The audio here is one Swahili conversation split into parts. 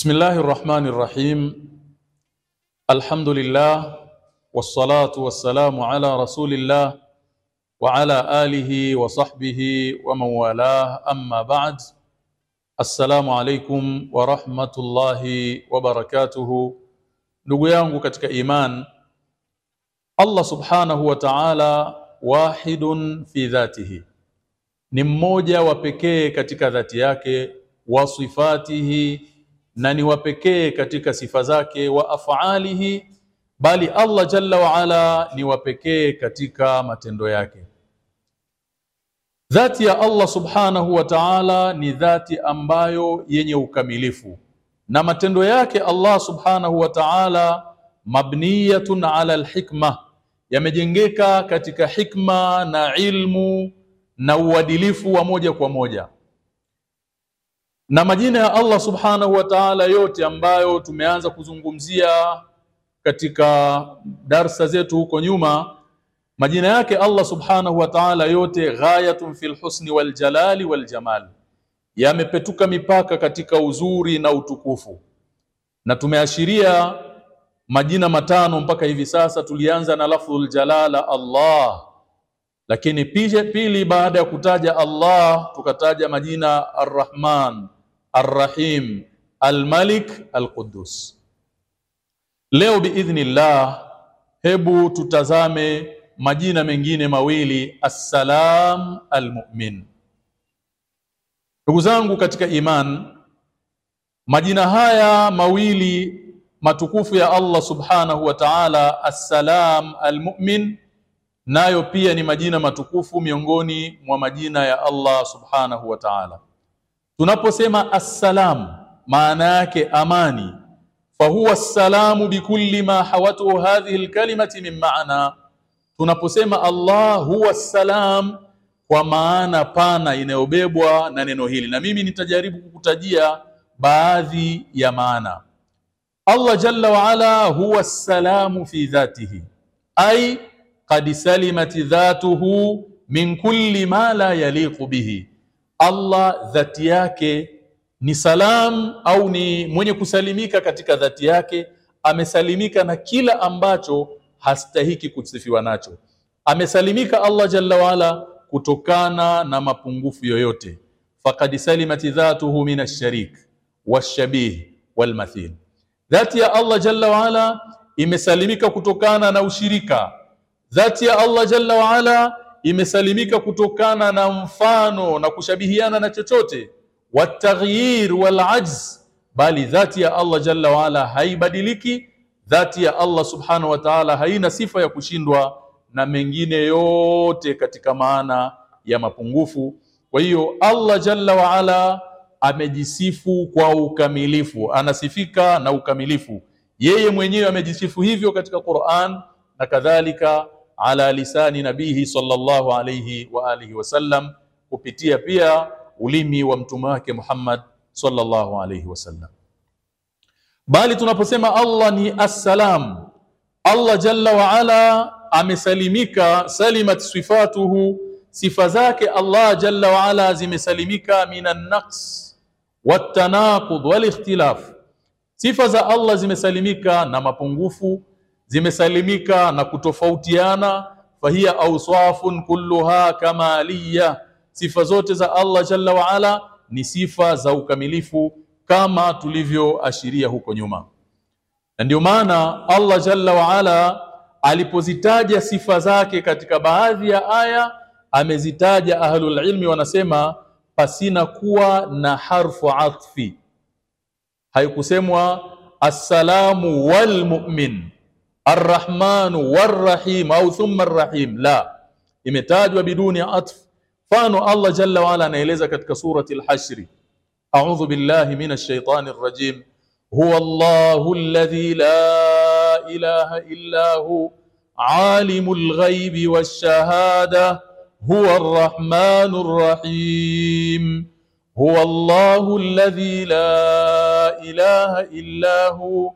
بسم الله الرحمن الرحيم الحمد لله والصلاة والسلام على رسول الله وعلى آله وصحبه ومن والاه أما بعد السلام عليكم ورحمة الله وبركاته ndugu yangu katika iman Allah subhanahu wa ta'ala wahidun fi dhatihi ni mmoja wa pekee katika dhati yake wa sifatihi na ni wa pekee katika sifa zake wa afalihi bali Allah jalla wa ala ni wa pekee katika matendo yake. Dhati ya Allah subhanahu wa ta'ala ni dhati ambayo yenye ukamilifu na matendo yake Allah subhanahu wa ta'ala mabniyatun ala alhikma yamejengeka katika hikma na ilmu na uadilifu wa moja kwa moja na majina ya Allah subhanahu wa ta'ala yote ambayo tumeanza kuzungumzia katika darsa zetu huko nyuma majina yake Allah subhanahu wa ta'ala yote ghayatun fil husni wal jalali wal jamal yamepetuka mipaka katika uzuri na utukufu. Na tumeashiria majina matano mpaka hivi sasa tulianza na lafdhul jalala Allah. Lakini pije pili baada ya kutaja Allah tukataja majina Ar-Rahman Ar-Rahim Al-Malik Al-Quddus leo biidhnillah hebu tutazame majina mengine mawili Assalam Almumin. ndugu zangu katika iman majina haya mawili matukufu ya Allah subhanahu wa ta'ala Assalam Almumin nayo pia ni majina matukufu miongoni mwa majina ya Allah subhanahu wa ta'ala tunaposema assalam maana yake amani. Fahuwa assalamu bikulli ma hawatuhu hadhihi alkalimati min maana tunaposema Allah huwa salam kwa maana pana inayobebwa na neno hili. Na mimi nitajaribu kukutajia baadhi ya maana. Allah jalla wa ala huwa salamu fi dhatihi. Ay qad salimat dhatuhu min kulli ma la yaliqu bihi Allah dhati yake ni salam au ni mwenye kusalimika katika dhati yake amesalimika na kila ambacho hastahiki kusifiwa nacho. Amesalimika Allah jalla waala kutokana na mapungufu yoyote. Faqad salimat dhatuhu min ash-sharik wash-shabih wal-mathil dhati ya Allah jalla waala imesalimika kutokana na ushirika. Dhati ya Allah jalla waala imesalimika kutokana na mfano na kushabihiana na chochote. Wataghyir walajz bali dhati ya Allah jalla waala haibadiliki dhati ya Allah subhanahu wa ta'ala haina sifa ya kushindwa na mengine yote katika maana ya mapungufu. Kwa hiyo Allah jalla waala amejisifu kwa ukamilifu anasifika na ukamilifu. Yeye mwenyewe amejisifu hivyo katika Qur'an na kadhalika ala lisani nabihi sallallahu alayhi wa alihi wasallam kupitia pia ulimi wa mtume wake Muhammad sallallahu alayhi wasallam bali tunaposema Allah ni assalam Allah jalla wa ala amesalimika salimat sifatuhu sifa zake Allah jalla wa ala zimesalimika minan naqs watanaqud walikhtilaf. Sifa za Allah zimesalimika na mapungufu zimesalimika na kutofautiana fahiya awsafun kulluha kamaliya. Sifa zote za Allah jalla wa ala ni sifa za ukamilifu kama tulivyoashiria huko nyuma. Na ndio maana Allah jalla wa ala alipozitaja sifa zake katika baadhi ya aya amezitaja ahlul ilmi wanasema pasina kuwa na harfu atfi. Haikusemwa assalamu wal mu'min arrahmanu warrahim au thumma arrahim la imetajwa biduni atf mfano Allah jalla wa ala anaeleza katika surati al-hashr a'udhu billahi minash shaitani rrajim huwa Allahu alladhi la ilaha illa hu alimul ghaibi wash-shahada huwa arrahmanur rahim huwa Allahu alladhi la ilaha illa hu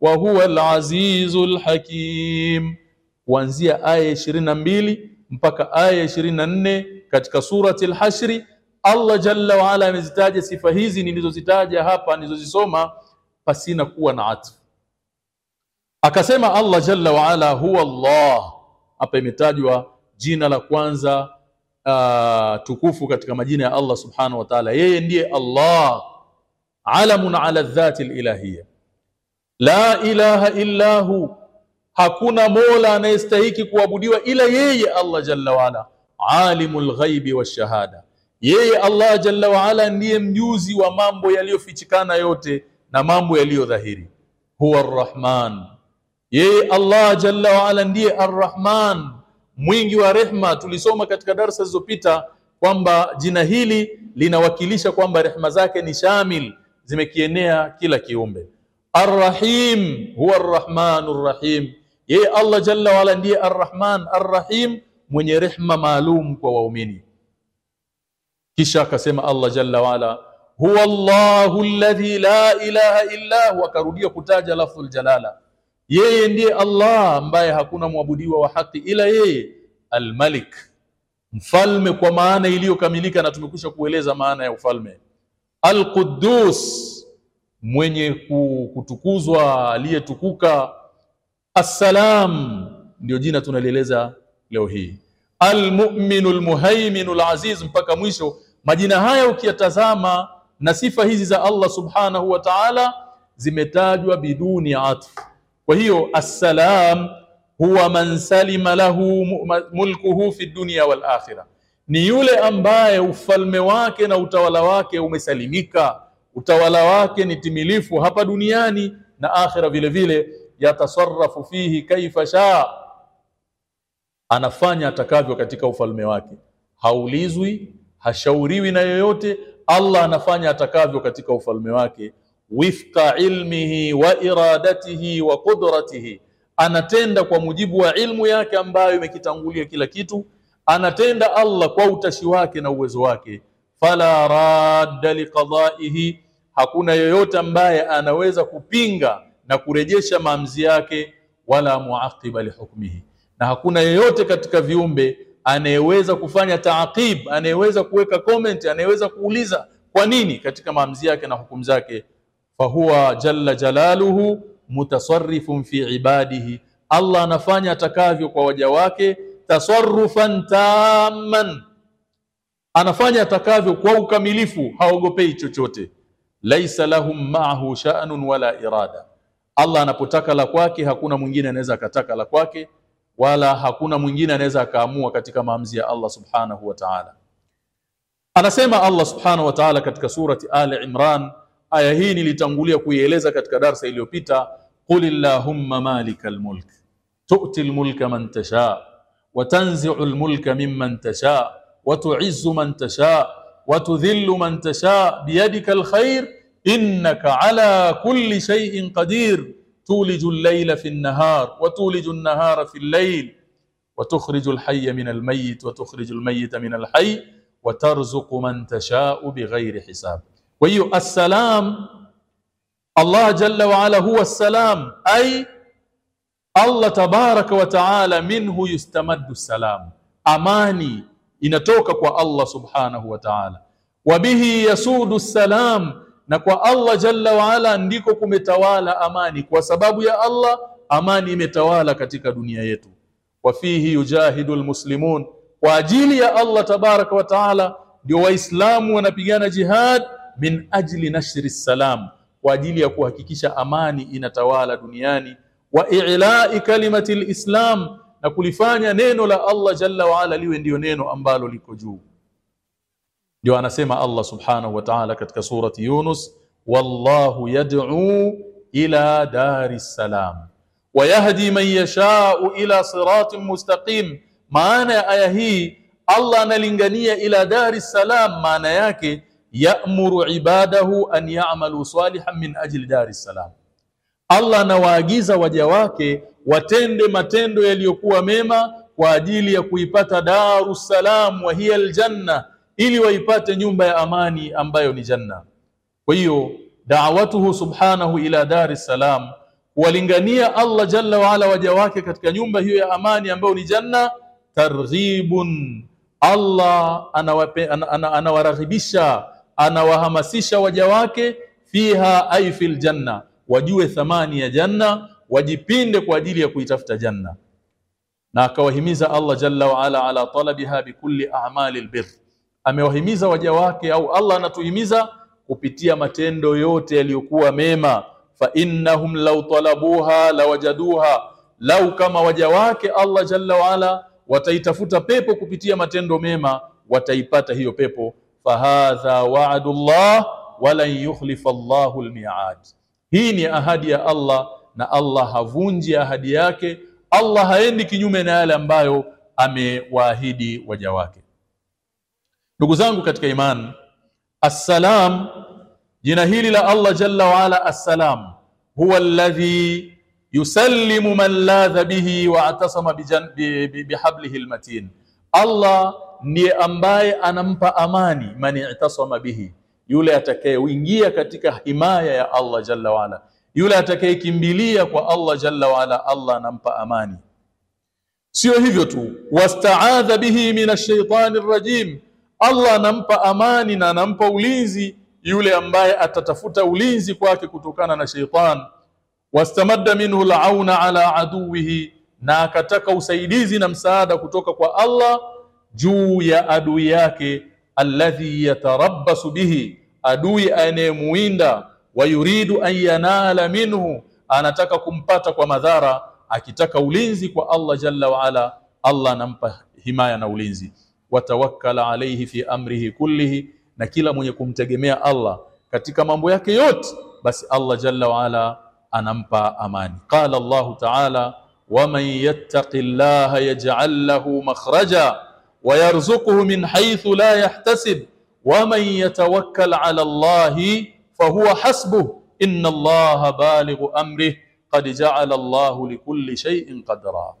Wa huwa al azizul hakim. Kuanzia aya 22 mpaka aya 24 katika surati al-Hashri Allah jalla wa amezitaja sifa hizi nilizozitaja hapa nilizozisoma pasina kuwa na atfu. Akasema Allah jalla wa ala huwa Allah. Hapa imetajwa jina la kwanza uh, tukufu katika majina ya Allah subhanahu wa ta'ala. Yeye ndiye Allah. Alamun ala dhati ilahiyya la ilaha illa hu. Hakuna mola anayestahiki kuabudiwa ila yeye Allah jalla waala. Alimul ghaibi washahada yeye Allah jalla waala ndiye mjuzi wa mambo yaliyofichikana yote na mambo yaliyodhahiri. Huwa arrahman. Yeye Allah jalla waala ndiye arrahman. Mwingi wa rehma. Tulisoma katika darasa zilizopita kwamba jina hili linawakilisha kwamba rehma zake ni shamil. Zimekienea kila kiumbe arrahim huwa arrahmanu rrahim, yeye Allah jalla waala ndiye arrahman arrahim mwenye rehma maalum kwa waumini. Kisha akasema Allah jalla waala huwa Allahu alladhi la ilaha illa huwa akarudia kutaja lafdhul jalala. Yeye ndiye Allah ambaye hakuna mwabudiwa wa haki ila yeye almalik. Mfalme kwa maana iliyokamilika na tumekwisha kueleza maana ya ufalme. Alquddus mwenye kutukuzwa aliyetukuka assalam ndio jina tunalieleza leo hii. Almu'minu lmuhaiminu laziz mpaka mwisho. Majina haya ukiyatazama na sifa hizi za Allah subhanahu wa ta'ala zimetajwa biduni atf. Kwa hiyo assalam huwa man salima lahu mulkuhu fi dunya wal akhirah. Ni yule ambaye ufalme wake na utawala wake umesalimika utawala wake ni timilifu hapa duniani na akhira vile vile yatasarrafu fihi kaifa shaa anafanya atakavyo katika ufalme wake. Haulizwi hashauriwi na yoyote. Allah anafanya atakavyo katika ufalme wake. Wifqa ilmihi wa iradatihi wa qudratihi. Anatenda kwa mujibu wa ilmu yake ambayo imekitangulia kila kitu. Anatenda Allah kwa utashi wake na uwezo wake. Fala radda liqadaihi hakuna yoyote ambaye anaweza kupinga na kurejesha maamuzi yake wala muaqiba lihukmihi na hakuna yoyote katika viumbe anayeweza kufanya taaqib anayeweza kuweka comment anayeweza kuuliza kwa nini katika maamuzi yake na hukumu zake. Fahuwa jalla jalaluhu mutasarrifun fi ibadihi. Allah anafanya atakavyo kwa waja wake tasarrufan tamman. Anafanya atakavyo kwa ukamilifu haogopei chochote laisa lahum ma'ahu sha'nun wala irada Allah anapotaka la kwake hakuna mwingine anaweza akataka la kwake wala hakuna mwingine anaweza akaamua katika maamuzi ya Allah subhanahu wa ta'ala anasema Allah subhanahu wa ta'ala katika surati Ali Imran aya hii nilitangulia kuieleza katika darsa iliyopita qul illahumma malikal mulk tu'ti al-mulka man tasha wa tanzi'u al-mulka mimman tasha wa tu'izzu man tasha tudhillu man tasha biyadika al-khair innaka ala kulli shay'in qadir تولج الليل في النهار وتولج النهار في الليل وتخرج الحي من الميت وتخرج الميت من الحي وترزق من تشاء بغير حساب. وهي السلام الله جل وعلا هو السلام أي الله تبارك وتعالى منه يستمد السلام. أماني inatoka kwa Allah subhanahu wa ta'ala. Wabihi yasudu salam na kwa Allah jalla waala ndiko kumetawala amani. Kwa sababu ya Allah amani imetawala katika dunia yetu. Wa fihi yujahidu almuslimun kwa ajili ya Allah tabaraka wa taala ndio waislamu wanapigana jihad min ajli nashri salam kwa ajili ya kuhakikisha amani inatawala duniani. Wa i'la'i kalimati alislam na kulifanya neno la Allah jalla waala liwe ndiyo neno ambalo liko juu. Ndio anasema Allah subhanahu wa ta'ala katika surati Yunus wallahu yad'u ila daris salam. Wa yahdi man yasha'u ila siratin mustaqim. Maana ya aya hii Allah analingania ila daris salam maana yake ya'muru ibadahu an ya'malu salihan min ajli dari salam. Allah anawaagiza waja wake watende matendo yaliyokuwa mema kwa ajili ya kuipata daru salam wa hiya aljanna ili waipate nyumba ya amani ambayo ni janna. Kwa hiyo da'watuhu subhanahu ila dari salam kuwalingania Allah jalla waala waja wake katika nyumba hiyo ya amani ambayo ni janna targhibun. Allah anawaraghibisha ana, ana, anawarahibisha anawahamasisha waja wake fiha ay fil janna wajue thamani ya janna wajipinde kwa ajili ya kuitafuta janna. Na akawahimiza Allah jalla wa ala ala talabiha bikulli a'mali albir amewahimiza waja wake au Allah anatuhimiza kupitia matendo yote yaliyokuwa mema. Fa innahum law talabuha lawajaduha. Lau kama waja wake Allah jalla wa ala wataitafuta pepo kupitia matendo mema wataipata hiyo pepo. Fahadha wa'dullah walan yukhlifa Allahu almi'ad. Hii ni ahadi ya Allah na Allah havunji ahadi yake Allah haendi kinyume na yale ambayo amewaahidi waja wake. Ndugu zangu katika imani assalam jina hili la Allah jalla waala, assalam huwa alladhi yusallimu man ladha bihi wa atasama bihablihi almatin. Allah ndiye ambaye anampa amani man itasama bihi yule atakayeingia katika himaya ya Allah jalla wa ala yule atakayekimbilia kwa Allah jalla wa ala Allah anampa amani. Sio hivyo tu. Wastaadha bihi minash shaitani rajim. Allah anampa amani na anampa ulinzi yule ambaye atatafuta ulinzi kwake kutokana na sheitan wastamadda minhu alauna ala aduwihi na akataka usaidizi na msaada kutoka kwa Allah juu ya adui yake alladhi yatarabbasu bihi adui anayemuinda wa yuridu an yanala minhu, anataka kumpata kwa madhara, akitaka ulinzi kwa Allah jalla wa ala, Allah anampa himaya na ulinzi. Watawakkala alayhi fi amrihi kullihi, na kila mwenye kumtegemea Allah katika mambo yake yote, basi Allah jalla wa ala anampa amani. Qala Allahu ta'ala waman yattaqi llaha yaj'al lahu makhraja wa yarzuquhu min haythu la yahtasib waman yatawakkal ala Allahi fahuwa hasbuh inna allaha balighu amrih qad ja'ala Allahu likulli shay'in qadra.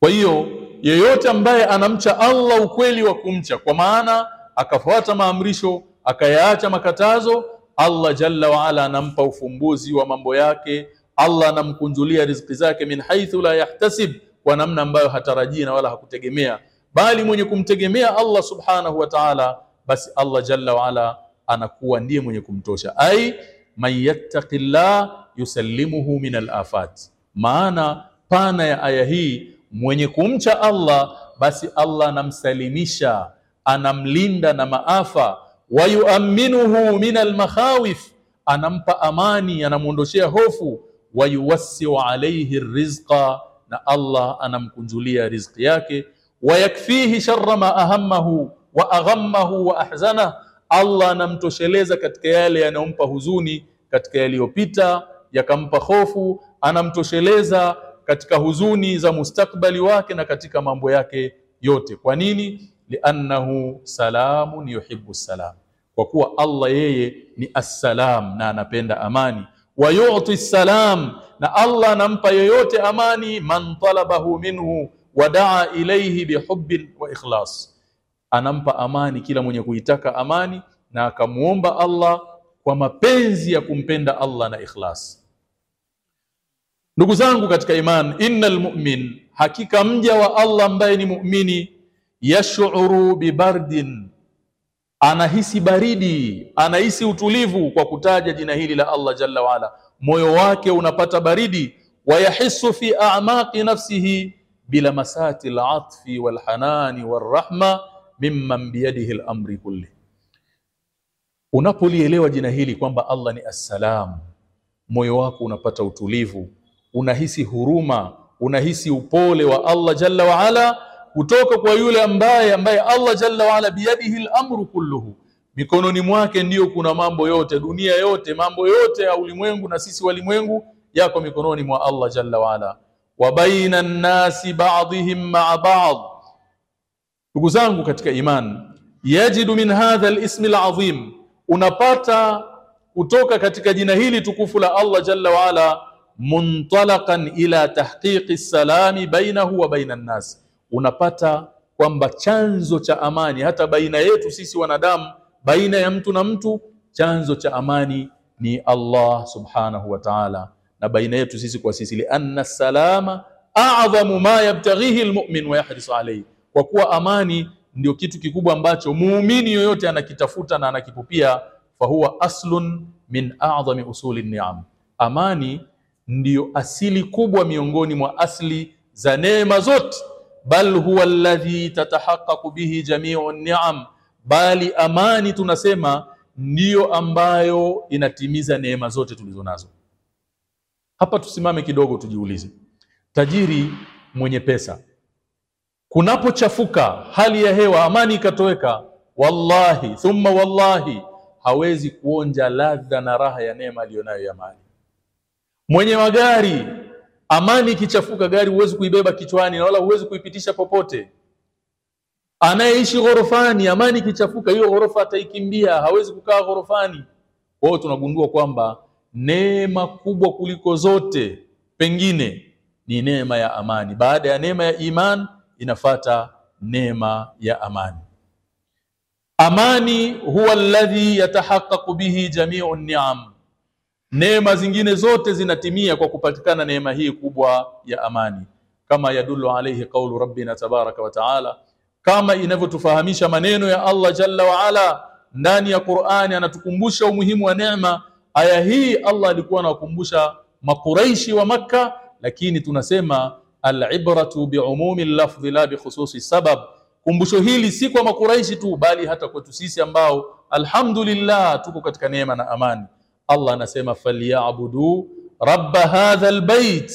Kwa hiyo yeyote ambaye anamcha Allah ukweli wa kumcha, kwa maana akafuata maamrisho akayaacha makatazo, Allah jalla wa ala anampa ufumbuzi wa mambo yake. Allah anamkunjulia riziki zake min haithu la yahtasib, kwa namna ambayo hatarajii na wala hakutegemea, bali mwenye kumtegemea Allah subhanahu wa ta'ala, basi Allah jalla wa ala anakuwa ndiye mwenye kumtosha. Ai man yattaqillah yusallimuhu min al-afat. Maana pana ya aya hii mwenye kumcha Allah basi Allah anamsalimisha anamlinda na maafa. Wayuaminuhu min almakhawif anampa amani anamwondoshea hofu. Wayuwassiu alayhi rizqa na Allah anamkunjulia riziki yake. Wayakfihi sharra ma ahammahu wa aghammahu wa ahzana Allah anamtosheleza katika yale yanayompa huzuni katika yaliyopita yakampa hofu anamtosheleza katika huzuni za mustakbali wake na katika mambo yake yote. Kwa nini? Liannahu salamun yuhibbu salam. Kwa kuwa Allah yeye ni assalam na anapenda amani. Wa yu'ti salam na Allah anampa yoyote amani man talabahu minhu wa daa ilayhi bihubbin wa ikhlas anampa amani kila mwenye kuitaka amani na akamuomba Allah kwa mapenzi ya kumpenda Allah na ikhlas. Ndugu zangu katika iman innal mu'min hakika mja wa Allah ambaye ni mu'mini, yashuru bibardin anahisi baridi anahisi utulivu kwa kutaja jina hili la Allah jalla waala. Moyo wake unapata baridi wayahisu fi a'maqi nafsihi bila masati al-atfi war-rahma mimman biyadihi al-amri kulli. Unapolielewa jina hili kwamba Allah ni assalam moyo wako unapata utulivu unahisi huruma unahisi upole wa Allah jalla waala kutoka kwa yule ambaye ambaye Allah jalla waala biyadihi al-amru kulluhu. Mikononi mwake ndiyo kuna mambo yote dunia yote mambo yote ya ulimwengu na sisi walimwengu yako mikononi mwa Allah jalla waala wa baina an-nasi ba'dihim ma'a ba'd ndugu zangu katika iman yajidu min hadha alismi alazim, unapata kutoka katika jina hili tukufu la Allah jalla waala, muntalaqan ila tahqiqi salami bainahu wa baina nnas, unapata kwamba chanzo cha amani hata baina yetu sisi wanadamu, baina ya mtu na mtu, chanzo cha amani ni Allah subhanahu wa ta'ala, na baina yetu sisi kwa sisi, lianna salama a'dhamu ma yabtaghihi almu'min wa yahrisu alayhi, kwa kuwa amani ndio kitu kikubwa ambacho muumini yoyote anakitafuta na anakipupia. Fahuwa aslun min a'dhami usuli ni'am, amani ndiyo asili kubwa miongoni mwa asili za neema zote. Bal huwa alladhi tatahaqqaqu bihi jami'u ni'am, bali amani tunasema ndiyo ambayo inatimiza neema zote tulizo nazo. Hapa tusimame kidogo, tujiulize, tajiri mwenye pesa kunapochafuka hali ya hewa, amani ikatoweka, wallahi thumma wallahi, hawezi kuonja ladha na raha ya neema aliyonayo ya mali. Mwenye magari, amani ikichafuka, gari huwezi kuibeba kichwani na wala huwezi kuipitisha popote. Anayeishi ghorofani, amani ikichafuka, hiyo ghorofa ataikimbia, hawezi kukaa ghorofani. Kwa hiyo tunagundua kwamba neema kubwa kuliko zote pengine ni neema ya amani. Baada ya neema ya iman inafata neema ya amani. Amani huwa alladhi yatahaqqaqu bihi jamiu ni'am, neema zingine zote zinatimia kwa kupatikana neema hii kubwa ya amani, kama yadullu alayhi qawlu rabbina tabaraka wa taala, kama inavyotufahamisha maneno ya Allah jalla wa ala ndani ya Qur'ani, anatukumbusha umuhimu wa neema. Aya hii Allah alikuwa anawakumbusha Makuraishi wa Makka, lakini tunasema alibratu biumumi lafdhi la bikhususi sabab. Kumbusho hili si kwa Makuraishi tu, bali hata kwetu sisi ambao alhamdulillah tuko katika neema na amani. Allah anasema falyabudu rabba hadha albayt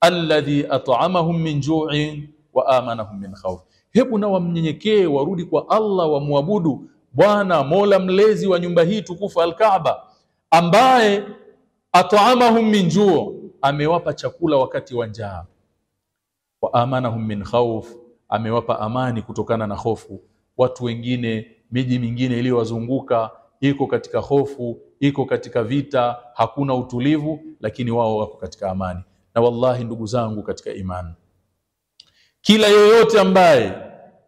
alladhi at'amahum min ju'in wa amanahum min khawf. Hebu na wamnyenyekee, warudi kwa Allah, wamwabudu Bwana Mola mlezi wa nyumba hii tukufu Al-Kaaba, ambaye at'amahum min ju', amewapa chakula wakati wa njaa wa amanahum min khawf, amewapa amani kutokana na hofu. Watu wengine, miji mingine iliyowazunguka iko katika hofu, iko katika vita, hakuna utulivu, lakini wao wako katika amani. Na wallahi, ndugu zangu katika imani, kila yoyote ambaye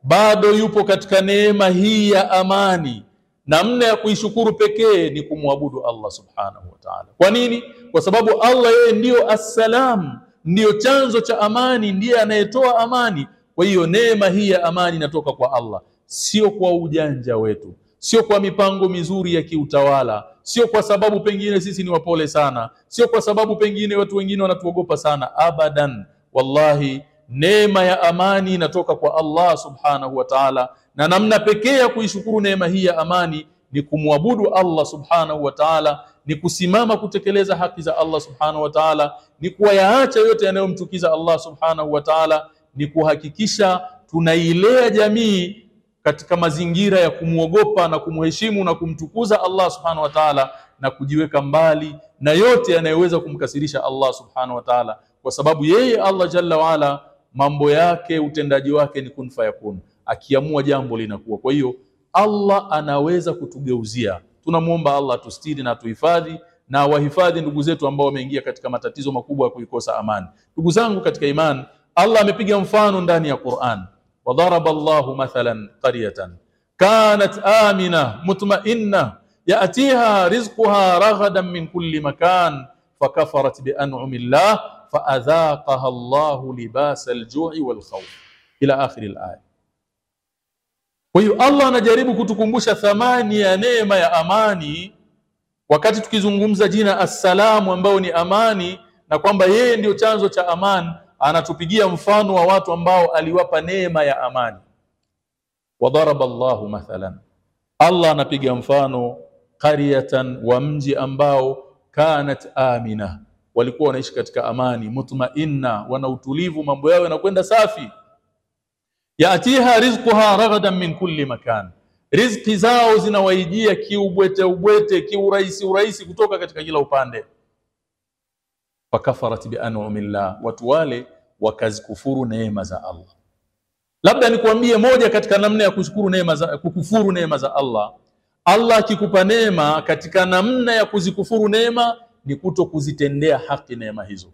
bado yupo katika neema hii ya amani, namna ya kuishukuru pekee ni kumwabudu Allah subhanahu wa ta'ala. Kwa nini? Kwa sababu Allah yeye ndiyo assalam ndiyo chanzo cha amani, ndiye anayetoa amani. Kwa hiyo neema hii ya amani inatoka kwa Allah, sio kwa ujanja wetu, sio kwa mipango mizuri ya kiutawala, sio kwa sababu pengine sisi ni wapole sana, sio kwa sababu pengine watu wengine wanatuogopa sana. Abadan, wallahi, neema ya amani inatoka kwa Allah subhanahu wa ta'ala, na namna pekee ya kuishukuru neema hii ya amani ni kumwabudu Allah subhanahu wa ta'ala, ni kusimama kutekeleza haki za Allah subhanahu wa ta'ala, ni kuwayaacha yote yanayomchukiza Allah subhanahu wa ta'ala, ni kuhakikisha tunailea jamii katika mazingira ya kumwogopa na kumheshimu na kumtukuza Allah subhanahu wa ta'ala, na kujiweka mbali na yote yanayoweza kumkasirisha Allah subhanahu wa ta'ala, kwa sababu yeye Allah jalla waala mambo yake utendaji wake ni kun fayakun, akiamua jambo linakuwa. Kwa hiyo Allah anaweza kutugeuzia. Tunamwomba Allah atustiri na atuhifadhi na wahifadhi ndugu zetu ambao wameingia katika matatizo makubwa ya kuikosa amani. Ndugu zangu katika imani, Allah amepiga mfano ndani ya Qur'an, wadaraba Allahu mathalan qaryatan kanat amina mutma'inna ya'tiha rizquha raghadan min kulli makan fakafarat bi an'ami llah faadhaqaha Allahu libasa al-ju'i wal khawf ila akhir al-aya. Kwa hiyo Allah anajaribu kutukumbusha thamani ya neema ya amani, wakati tukizungumza jina assalamu, ambayo ni amani, na kwamba yeye ndio chanzo cha amani. Anatupigia mfano wa watu ambao aliwapa neema ya amani. Wadharaba Allahu mathalan, Allah anapiga mfano qaryatan, wa mji ambao kanat amina, walikuwa wanaishi katika amani, mutmainna, wana utulivu, mambo yao yanakwenda safi yatiha rizquha raghadan min kulli makan, riziki zao zinawaijia kiubwete ubwete kiurahisi urahisi kutoka katika kila upande. Fakafarat bi an'amillah, watu wale wakazikufuru neema za Allah. Labda nikuambie moja katika namna ya kushukuru neema za kukufuru neema za Allah. Allah akikupa neema, katika namna ya kuzikufuru neema ni kuto kuzitendea haki neema hizo,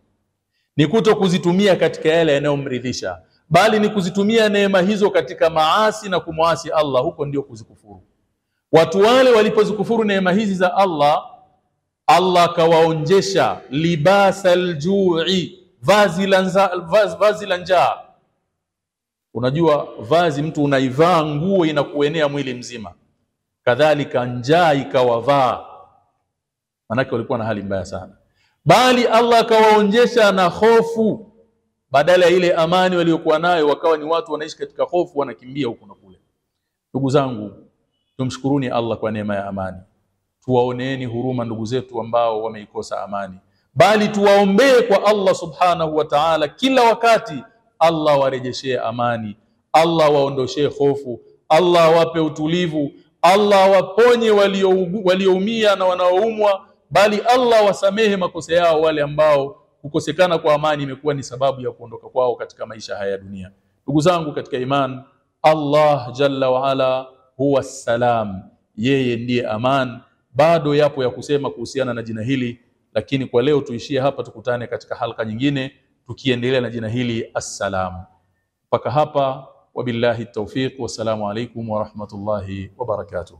ni kuto kuzitumia katika yale yanayomridhisha, bali ni kuzitumia neema hizo katika maasi na kumwasi Allah. Huko ndio kuzikufuru. Watu wale walipozikufuru neema hizi za Allah, Allah akawaonjesha libasa ljui, vazi la vazi, vazi la njaa. Unajua vazi mtu unaivaa nguo inakuenea mwili mzima, kadhalika njaa ikawavaa, manake walikuwa na hali mbaya sana. Bali Allah akawaonjesha na hofu, badala ya ile amani waliokuwa nayo, wakawa ni watu wanaishi katika hofu, wanakimbia huku na kule. Ndugu zangu, tumshukuruni Allah kwa neema ya amani, tuwaoneeni huruma ndugu zetu ambao wameikosa amani, bali tuwaombee kwa Allah subhanahu wa ta'ala kila wakati, Allah warejeshee amani, Allah waondoshee hofu, Allah wape utulivu, Allah waponye walioumia walio na wanaoumwa, bali Allah wasamehe makosa yao wale ambao kukosekana kwa amani imekuwa ni sababu ya kuondoka kwao katika maisha haya ya dunia. Ndugu zangu katika iman, Allah jalla wa ala huwa salam, yeye ndiye aman. Bado yapo ya kusema kuhusiana na jina hili, lakini kwa leo tuishie hapa, tukutane katika halka nyingine tukiendelea na jina hili assalam. Mpaka hapa, wabillahi tawfiq, wassalamu alaikum warahmatullahi wabarakatuh.